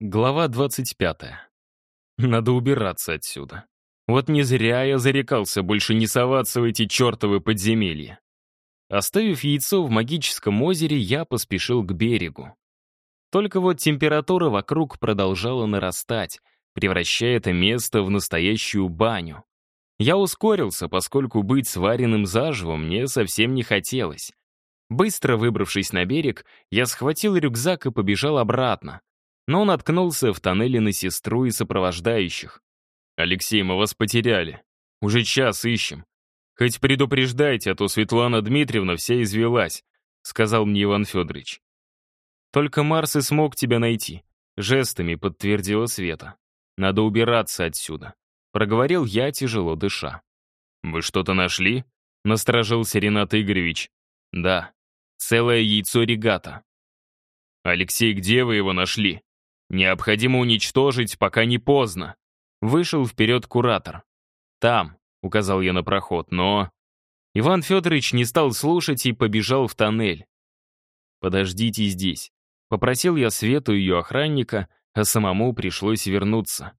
Глава 25. Надо убираться отсюда. Вот не зря я зарекался больше не соваться в эти чертовы подземелья. Оставив яйцо в магическом озере, я поспешил к берегу. Только вот температура вокруг продолжала нарастать, превращая это место в настоящую баню. Я ускорился, поскольку быть сваренным заживо мне совсем не хотелось. Быстро выбравшись на берег, я схватил рюкзак и побежал обратно но наткнулся в тоннеле на сестру и сопровождающих. «Алексей, мы вас потеряли. Уже час ищем. Хоть предупреждайте, а то Светлана Дмитриевна вся извелась», сказал мне Иван Федорович. «Только Марс и смог тебя найти», жестами подтвердила Света. «Надо убираться отсюда», проговорил я, тяжело дыша. «Вы что-то нашли?» насторожился Ренат Игоревич. «Да, целое яйцо регата». «Алексей, где вы его нашли?» Необходимо уничтожить, пока не поздно. Вышел вперед куратор. Там, указал я на проход, но... Иван Федорович не стал слушать и побежал в тоннель. «Подождите здесь», — попросил я Свету ее охранника, а самому пришлось вернуться.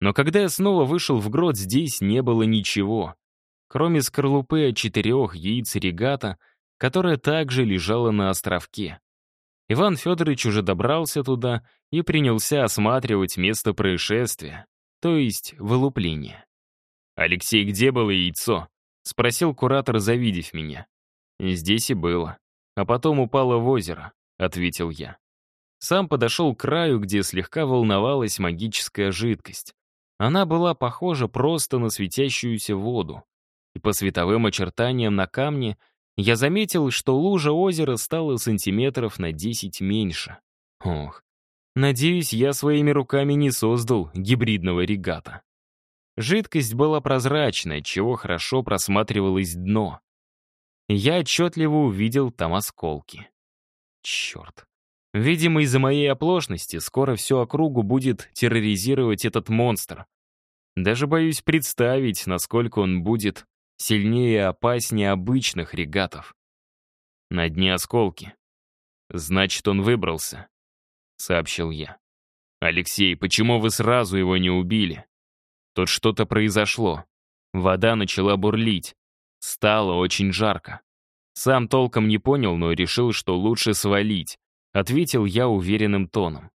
Но когда я снова вышел в грот, здесь не было ничего, кроме скорлупы от четырех яиц регата, которая также лежала на островке. Иван Федорович уже добрался туда и принялся осматривать место происшествия, то есть вылупление. «Алексей, где было яйцо?» — спросил куратор, завидев меня. «Здесь и было. А потом упало в озеро», — ответил я. Сам подошел к краю, где слегка волновалась магическая жидкость. Она была похожа просто на светящуюся воду. И по световым очертаниям на камне — я заметил, что лужа озера стала сантиметров на 10 меньше. Ох, надеюсь, я своими руками не создал гибридного регата. Жидкость была прозрачной, чего хорошо просматривалось дно. Я отчетливо увидел там осколки. Черт. Видимо, из-за моей оплошности скоро всю округу будет терроризировать этот монстр. Даже боюсь представить, насколько он будет сильнее и опаснее обычных регатов. На дне осколки. Значит, он выбрался, сообщил я. Алексей, почему вы сразу его не убили? Тут что-то произошло. Вода начала бурлить. Стало очень жарко. Сам толком не понял, но решил, что лучше свалить. Ответил я уверенным тоном.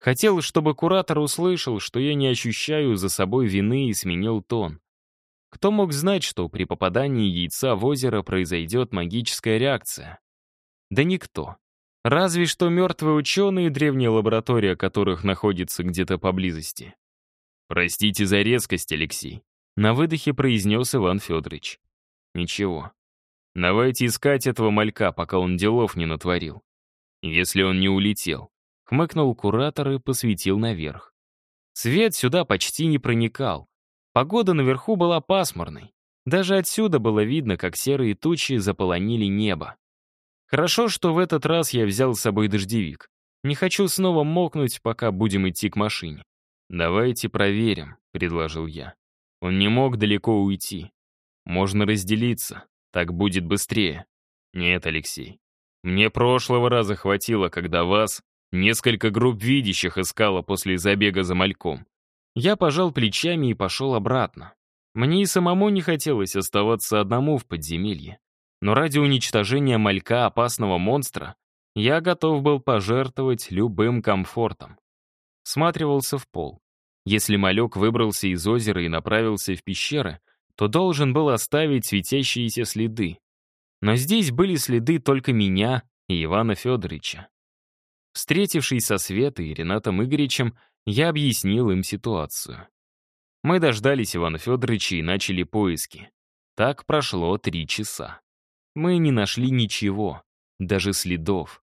Хотел, чтобы куратор услышал, что я не ощущаю за собой вины и сменил тон. Кто мог знать, что при попадании яйца в озеро произойдет магическая реакция? Да никто. Разве что мертвые ученые, древняя лаборатория которых находится где-то поблизости. «Простите за резкость, Алексей», — на выдохе произнес Иван Федорович. «Ничего. Давайте искать этого малька, пока он делов не натворил. Если он не улетел». Хмыкнул куратор и посветил наверх. Свет сюда почти не проникал, Погода наверху была пасмурной. Даже отсюда было видно, как серые тучи заполонили небо. Хорошо, что в этот раз я взял с собой дождевик. Не хочу снова мокнуть, пока будем идти к машине. «Давайте проверим», — предложил я. Он не мог далеко уйти. Можно разделиться, так будет быстрее. Нет, Алексей. Мне прошлого раза хватило, когда вас несколько групп видящих искало после забега за мальком. Я пожал плечами и пошел обратно. Мне и самому не хотелось оставаться одному в подземелье. Но ради уничтожения малька опасного монстра я готов был пожертвовать любым комфортом. Сматривался в пол. Если малек выбрался из озера и направился в пещеры, то должен был оставить светящиеся следы. Но здесь были следы только меня и Ивана Федоровича. Встретившись со Светой и Ренатом Игоревичем, я объяснил им ситуацию. Мы дождались Ивана Федоровича и начали поиски. Так прошло три часа. Мы не нашли ничего, даже следов.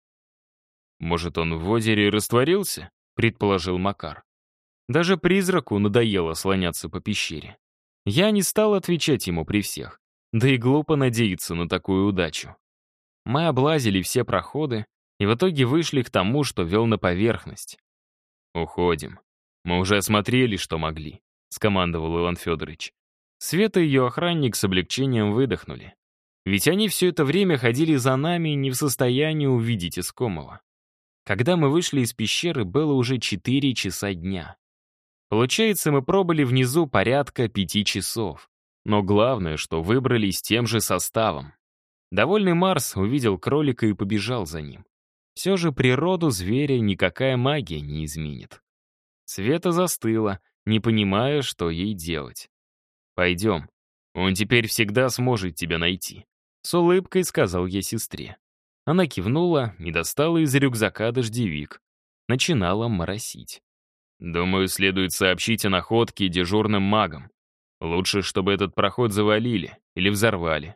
«Может, он в озере растворился?» — предположил Макар. Даже призраку надоело слоняться по пещере. Я не стал отвечать ему при всех, да и глупо надеяться на такую удачу. Мы облазили все проходы и в итоге вышли к тому, что вел на поверхность. «Уходим. Мы уже осмотрели, что могли», — скомандовал Иван Федорович. Света и ее охранник с облегчением выдохнули. Ведь они все это время ходили за нами не в состоянии увидеть искомого. Когда мы вышли из пещеры, было уже 4 часа дня. Получается, мы пробыли внизу порядка пяти часов. Но главное, что выбрались тем же составом. Довольный Марс увидел кролика и побежал за ним. Все же природу зверя никакая магия не изменит. Света застыла, не понимая, что ей делать. «Пойдем. Он теперь всегда сможет тебя найти», — с улыбкой сказал я сестре. Она кивнула и достала из рюкзака дождевик. Начинала моросить. «Думаю, следует сообщить о находке дежурным магам. Лучше, чтобы этот проход завалили или взорвали.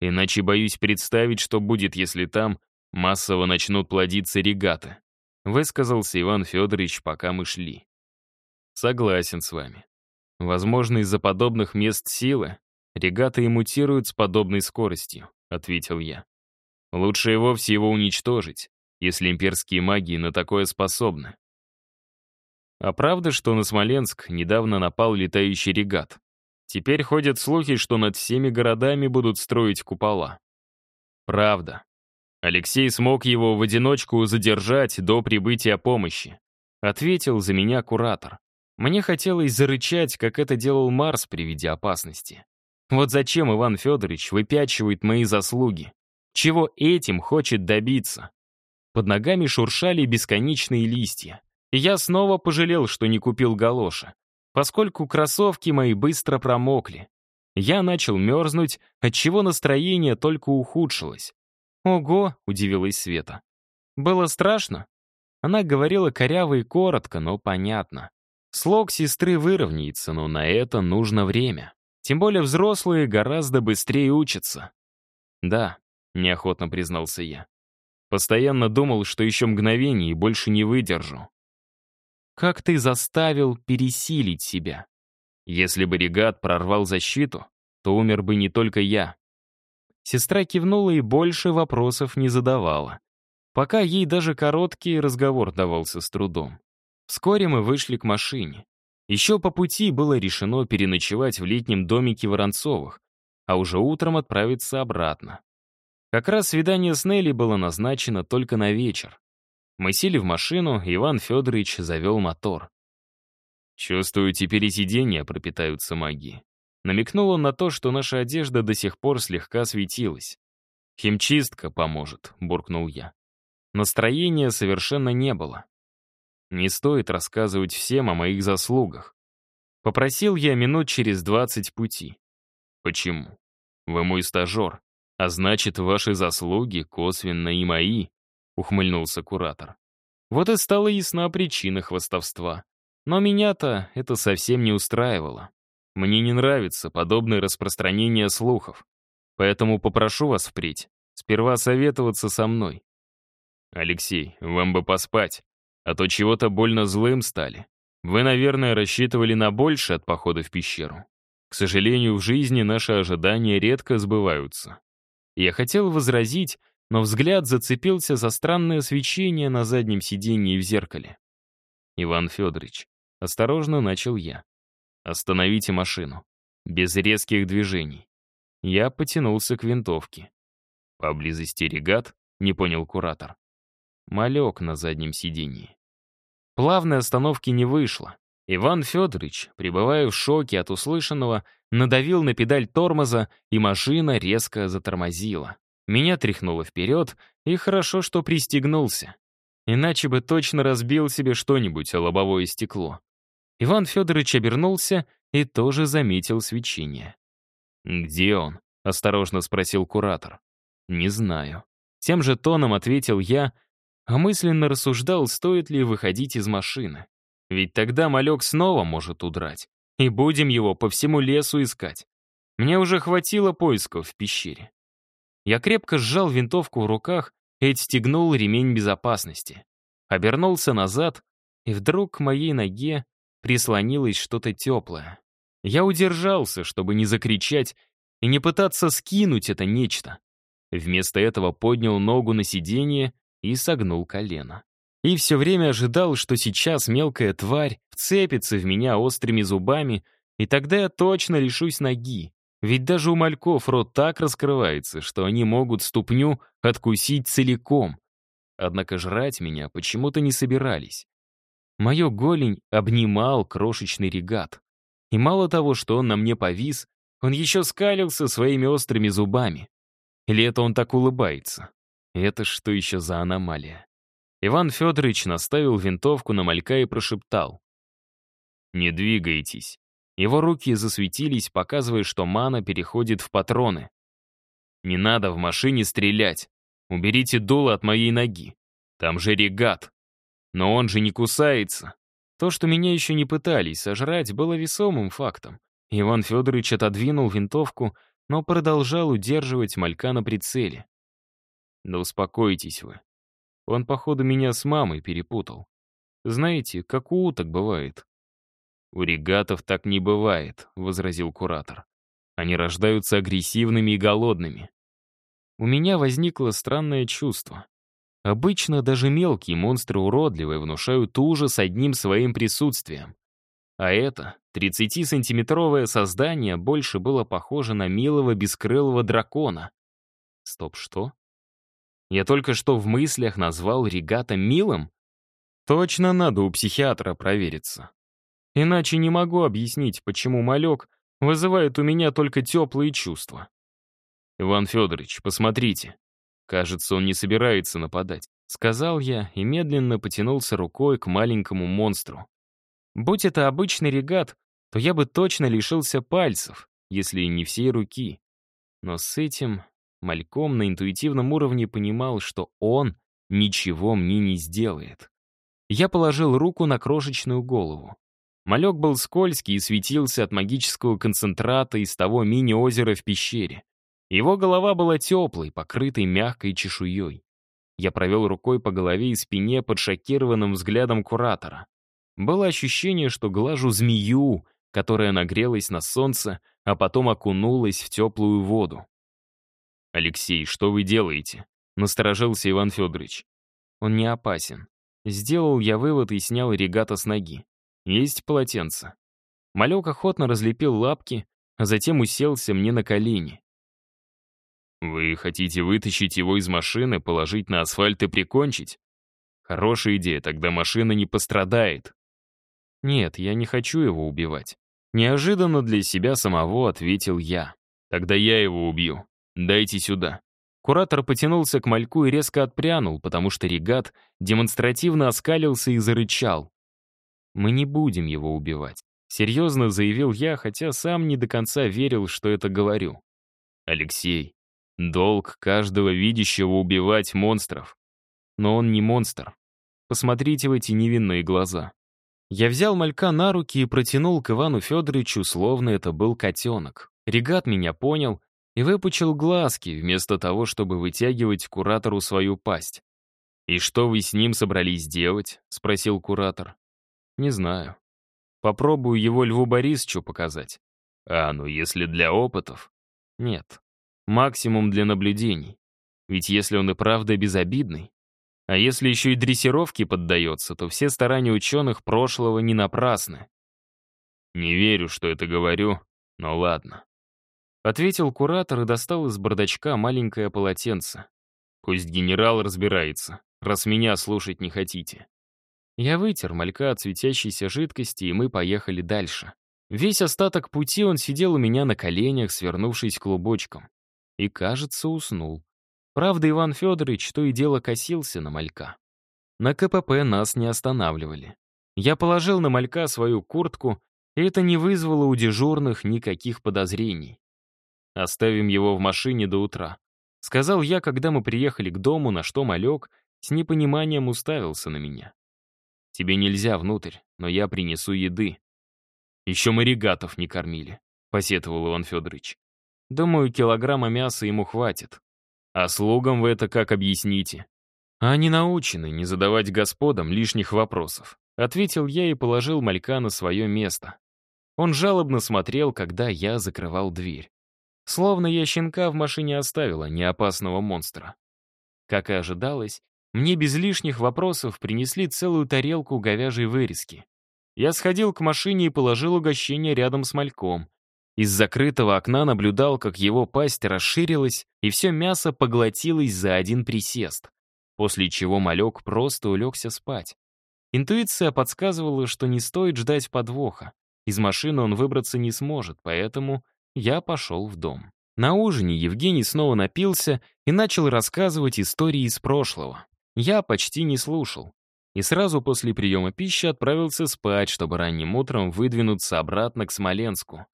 Иначе боюсь представить, что будет, если там массово начнут плодиться регаты», высказался Иван Федорович, пока мы шли. Согласен с вами. Возможно, из-за подобных мест силы регаты и мутируют с подобной скоростью, ответил я. Лучше и вовсе его уничтожить, если имперские маги на такое способны. А правда, что на Смоленск недавно напал летающий регат? Теперь ходят слухи, что над всеми городами будут строить купола. Правда. Алексей смог его в одиночку задержать до прибытия помощи. Ответил за меня куратор. Мне хотелось зарычать, как это делал Марс при виде опасности. Вот зачем Иван Федорович выпячивает мои заслуги? Чего этим хочет добиться? Под ногами шуршали бесконечные листья. И я снова пожалел, что не купил галоши, поскольку кроссовки мои быстро промокли. Я начал мерзнуть, отчего настроение только ухудшилось. «Ого!» — удивилась Света. «Было страшно?» Она говорила коряво и коротко, но понятно. Слог сестры выровняется, но на это нужно время. Тем более взрослые гораздо быстрее учатся. «Да», — неохотно признался я. Постоянно думал, что еще мгновение и больше не выдержу. «Как ты заставил пересилить себя?» Если бы регат прорвал защиту, то умер бы не только я. Сестра кивнула и больше вопросов не задавала. Пока ей даже короткий разговор давался с трудом. Вскоре мы вышли к машине. Еще по пути было решено переночевать в летнем домике Воронцовых, а уже утром отправиться обратно. Как раз свидание с Нелли было назначено только на вечер. Мы сели в машину, Иван Федорович завел мотор. «Чувствую, теперь и сиденья пропитаются магией». Намекнул он на то, что наша одежда до сих пор слегка светилась. «Химчистка поможет», — буркнул я. Настроения совершенно не было. Не стоит рассказывать всем о моих заслугах. Попросил я минут через двадцать пути. Почему? Вы мой стажер, а значит, ваши заслуги косвенно и мои, ухмыльнулся куратор. Вот и стала ясна причина хвастовства. Но меня-то это совсем не устраивало. Мне не нравится подобное распространение слухов. Поэтому попрошу вас впредь сперва советоваться со мной. Алексей, вам бы поспать а то чего-то больно злым стали. Вы, наверное, рассчитывали на больше от похода в пещеру. К сожалению, в жизни наши ожидания редко сбываются. Я хотел возразить, но взгляд зацепился за странное свечение на заднем сиденье в зеркале. «Иван Федорович, осторожно начал я. Остановите машину. Без резких движений». Я потянулся к винтовке. «Поблизости регат?» — не понял куратор малек на заднем сиденье. Плавной остановки не вышло. Иван Федорович, пребывая в шоке от услышанного, надавил на педаль тормоза, и машина резко затормозила. Меня тряхнуло вперед, и хорошо, что пристегнулся. Иначе бы точно разбил себе что-нибудь о лобовое стекло. Иван Федорович обернулся и тоже заметил свечение. «Где он?» — осторожно спросил куратор. «Не знаю». Тем же тоном ответил я, а мысленно рассуждал, стоит ли выходить из машины. Ведь тогда малек снова может удрать, и будем его по всему лесу искать. Мне уже хватило поисков в пещере. Я крепко сжал винтовку в руках и отстегнул ремень безопасности. Обернулся назад, и вдруг к моей ноге прислонилось что-то теплое. Я удержался, чтобы не закричать и не пытаться скинуть это нечто. Вместо этого поднял ногу на сиденье и согнул колено. И все время ожидал, что сейчас мелкая тварь вцепится в меня острыми зубами, и тогда я точно лишусь ноги. Ведь даже у мальков рот так раскрывается, что они могут ступню откусить целиком. однако жрать меня почему-то не собирались. Мое голень обнимал крошечный регат. И мало того, что он на мне повис, он еще скалился своими острыми зубами. Или это он так улыбается? Это что еще за аномалия? Иван Федорович наставил винтовку на малька и прошептал. «Не двигайтесь». Его руки засветились, показывая, что мана переходит в патроны. «Не надо в машине стрелять. Уберите дуло от моей ноги. Там же регат. Но он же не кусается». То, что меня еще не пытались сожрать, было весомым фактом. Иван Федорович отодвинул винтовку, но продолжал удерживать малька на прицеле. «Да успокойтесь вы. Он, походу, меня с мамой перепутал. Знаете, как у уток бывает. «У регатов так не бывает», — возразил куратор. «Они рождаются агрессивными и голодными». У меня возникло странное чувство. Обычно даже мелкие монстры уродливые внушают ужас одним своим присутствием. А это, 30-сантиметровое создание, больше было похоже на милого бескрылого дракона. Стоп, что? Я только что в мыслях назвал регата милым? Точно надо у психиатра провериться. Иначе не могу объяснить, почему малек вызывает у меня только теплые чувства. «Иван Федорович, посмотрите. Кажется, он не собирается нападать», — сказал я и медленно потянулся рукой к маленькому монстру. Будь это обычный регат, то я бы точно лишился пальцев, если не всей руки. Но с этим мальком на интуитивном уровне понимал, что он ничего мне не сделает. Я положил руку на крошечную голову. Малек был скользкий и светился от магического концентрата из того мини-озера в пещере. Его голова была теплой, покрытой мягкой чешуей. Я провел рукой по голове и спине под шокированным взглядом куратора. Было ощущение, что глажу змею, которая нагрелась на солнце, а потом окунулась в теплую воду. «Алексей, что вы делаете?» — насторожился Иван Федорович. «Он не опасен. Сделал я вывод и снял регата с ноги. Есть полотенце. Малек охотно разлепил лапки, а затем уселся мне на колени. «Вы хотите вытащить его из машины, положить на асфальт и прикончить? Хорошая идея, тогда машина не пострадает». «Нет, я не хочу его убивать». Неожиданно для себя самого ответил я. «Тогда я его убью. Дайте сюда». Куратор потянулся к мальку и резко отпрянул, потому что регат демонстративно оскалился и зарычал. Мы не будем его убивать. Серьезно заявил я, хотя сам не до конца верил, что это говорю. Алексей, долг каждого видящего убивать монстров. Но он не монстр. Посмотрите в эти невинные глаза. Я взял малька на руки и протянул к Ивану Федоровичу, словно это был котенок. Регат меня понял и выпучил глазки, вместо того, чтобы вытягивать куратору свою пасть. «И что вы с ним собрались делать?» — спросил куратор. Не знаю. Попробую его Льву Борисовичу показать. А, ну если для опытов? Нет. Максимум для наблюдений. Ведь если он и правда безобидный, а если еще и дрессировке поддается, то все старания ученых прошлого не напрасны. Не верю, что это говорю, но ладно. Ответил куратор и достал из бардачка маленькое полотенце. Пусть генерал разбирается, раз меня слушать не хотите. Я вытер малька от светящейся жидкости, и мы поехали дальше. Весь остаток пути он сидел у меня на коленях, свернувшись клубочком. И, кажется, уснул. Правда, Иван Федорович то и дело косился на малька. На КПП нас не останавливали. Я положил на малька свою куртку, и это не вызвало у дежурных никаких подозрений. «Оставим его в машине до утра», — сказал я, когда мы приехали к дому, на что малек с непониманием уставился на меня. Тебе нельзя внутрь, но я принесу еды. Еще мы регатов не кормили, посетовал Иван Федорович. Думаю, килограмма мяса ему хватит. А слугам вы это как объясните? Они научены не задавать господам лишних вопросов. Ответил я и положил малька на свое место. Он жалобно смотрел, когда я закрывал дверь. Словно я щенка в машине оставила, не опасного монстра. Как и ожидалось, мне без лишних вопросов принесли целую тарелку говяжьей вырезки. Я сходил к машине и положил угощение рядом с мальком. Из закрытого окна наблюдал, как его пасть расширилась, и все мясо поглотилось за один присест. после чего малек просто улегся спать. Интуиция подсказывала, что не стоит ждать подвоха. Из машины он выбраться не сможет, поэтому я пошел в дом. На ужине Евгений снова напился и начал рассказывать истории из прошлого. Я почти не слушал. И сразу после приема пищи отправился спать, чтобы ранним утром выдвинуться обратно к Смоленску.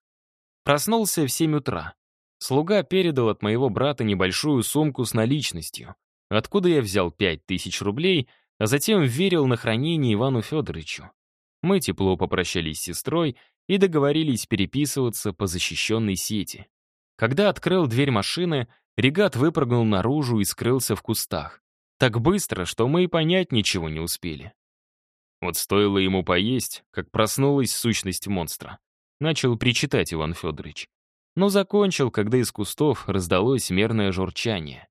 Проснулся в 7 утра. Слуга передал от моего брата небольшую сумку с наличностью, откуда я взял 5000 рублей, а затем верил на хранение Ивану Федоровичу. Мы тепло попрощались с сестрой и договорились переписываться по защищенной сети. Когда открыл дверь машины, регат выпрыгнул наружу и скрылся в кустах. Так быстро, что мы и понять ничего не успели. Вот стоило ему поесть, как проснулась сущность монстра. Начал причитать Иван Федорович. Но закончил, когда из кустов раздалось мерное журчание.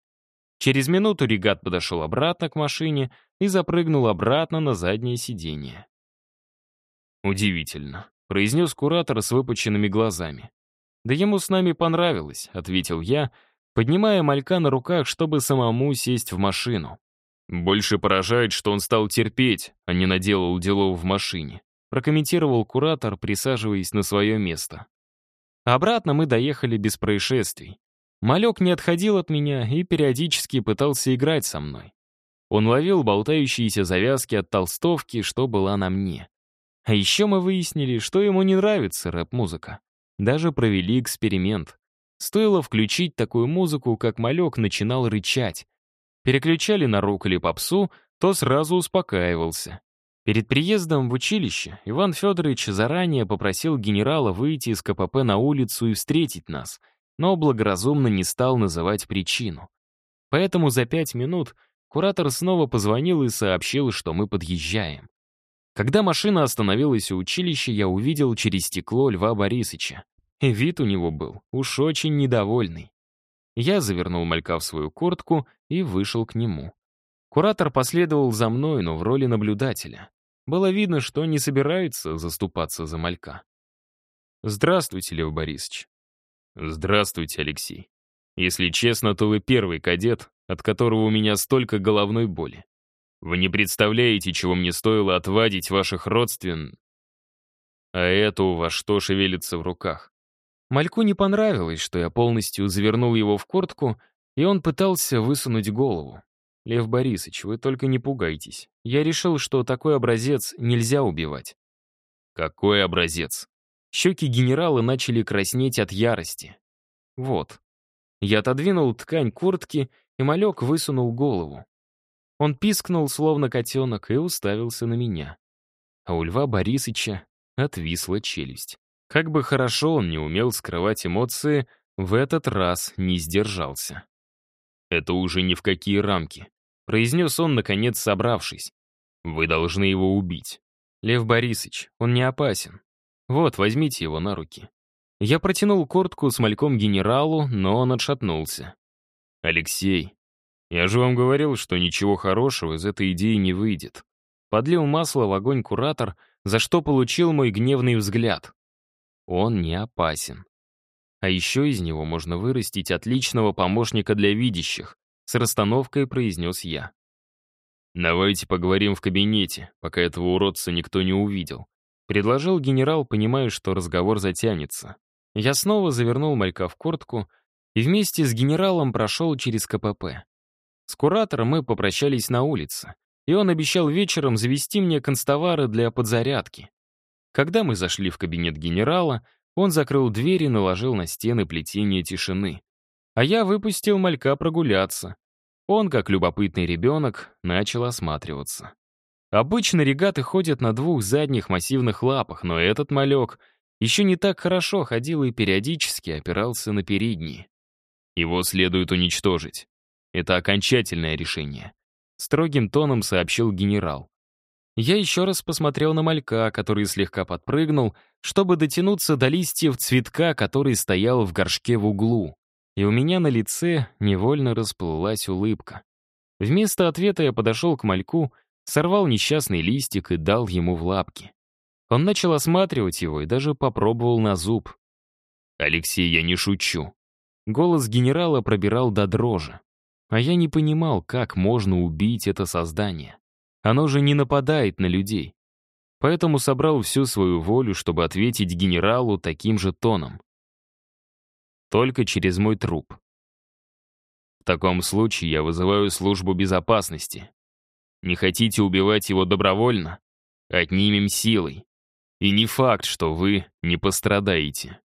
Через минуту регат подошел обратно к машине и запрыгнул обратно на заднее сиденье. «Удивительно», — произнес куратор с выпученными глазами. «Да ему с нами понравилось», — ответил я, поднимая малька на руках, чтобы самому сесть в машину. «Больше поражает, что он стал терпеть, а не наделал делов в машине», прокомментировал куратор, присаживаясь на свое место. Обратно мы доехали без происшествий. Малек не отходил от меня и периодически пытался играть со мной. Он ловил болтающиеся завязки от толстовки, что была на мне. А еще мы выяснили, что ему не нравится рэп-музыка. Даже провели эксперимент. Стоило включить такую музыку, как малек начинал рычать. Переключали на рок или попсу, то сразу успокаивался. Перед приездом в училище Иван Федорович заранее попросил генерала выйти из КПП на улицу и встретить нас, но благоразумно не стал называть причину. Поэтому за пять минут куратор снова позвонил и сообщил, что мы подъезжаем. Когда машина остановилась у училища, я увидел через стекло Льва Борисовича. И вид у него был уж очень недовольный. Я завернул малька в свою куртку и вышел к нему. Куратор последовал за мной, но в роли наблюдателя. Было видно, что не собирается заступаться за малька. «Здравствуйте, Лев Борисович». «Здравствуйте, Алексей. Если честно, то вы первый кадет, от которого у меня столько головной боли. Вы не представляете, чего мне стоило отвадить ваших родствен... А это у вас что шевелится в руках? Мальку не понравилось, что я полностью завернул его в куртку, и он пытался высунуть голову. «Лев Борисович, вы только не пугайтесь. Я решил, что такой образец нельзя убивать». «Какой образец?» Щеки генерала начали краснеть от ярости. «Вот». Я отодвинул ткань куртки, и малек высунул голову. Он пискнул, словно котенок, и уставился на меня. А у Льва Борисыча отвисла челюсть. Как бы хорошо он не умел скрывать эмоции, в этот раз не сдержался. «Это уже ни в какие рамки», — произнес он, наконец собравшись. «Вы должны его убить». «Лев Борисович, он не опасен. Вот, возьмите его на руки». Я протянул куртку с мальком генералу, но он отшатнулся. «Алексей, я же вам говорил, что ничего хорошего из этой идеи не выйдет». Подлил масло в огонь куратор, за что получил мой гневный взгляд. Он не опасен. А еще из него можно вырастить отличного помощника для видящих, с расстановкой произнес я. «Давайте поговорим в кабинете, пока этого уродца никто не увидел», предложил генерал, понимая, что разговор затянется. Я снова завернул малька в куртку и вместе с генералом прошел через КПП. С куратором мы попрощались на улице, и он обещал вечером завести мне констовары для подзарядки. Когда мы зашли в кабинет генерала, он закрыл дверь и наложил на стены плетение тишины. А я выпустил малька прогуляться. Он, как любопытный ребенок, начал осматриваться. Обычно регаты ходят на двух задних массивных лапах, но этот малек еще не так хорошо ходил и периодически опирался на передние. Его следует уничтожить. Это окончательное решение. Строгим тоном сообщил генерал. Я еще раз посмотрел на малька, который слегка подпрыгнул, чтобы дотянуться до листьев цветка, который стоял в горшке в углу. И у меня на лице невольно расплылась улыбка. Вместо ответа я подошел к мальку, сорвал несчастный листик и дал ему в лапки. Он начал осматривать его и даже попробовал на зуб. «Алексей, я не шучу». Голос генерала пробирал до дрожи. А я не понимал, как можно убить это создание. Оно же не нападает на людей. Поэтому собрал всю свою волю, чтобы ответить генералу таким же тоном. Только через мой труп. В таком случае я вызываю службу безопасности. Не хотите убивать его добровольно? Отнимем силой. И не факт, что вы не пострадаете.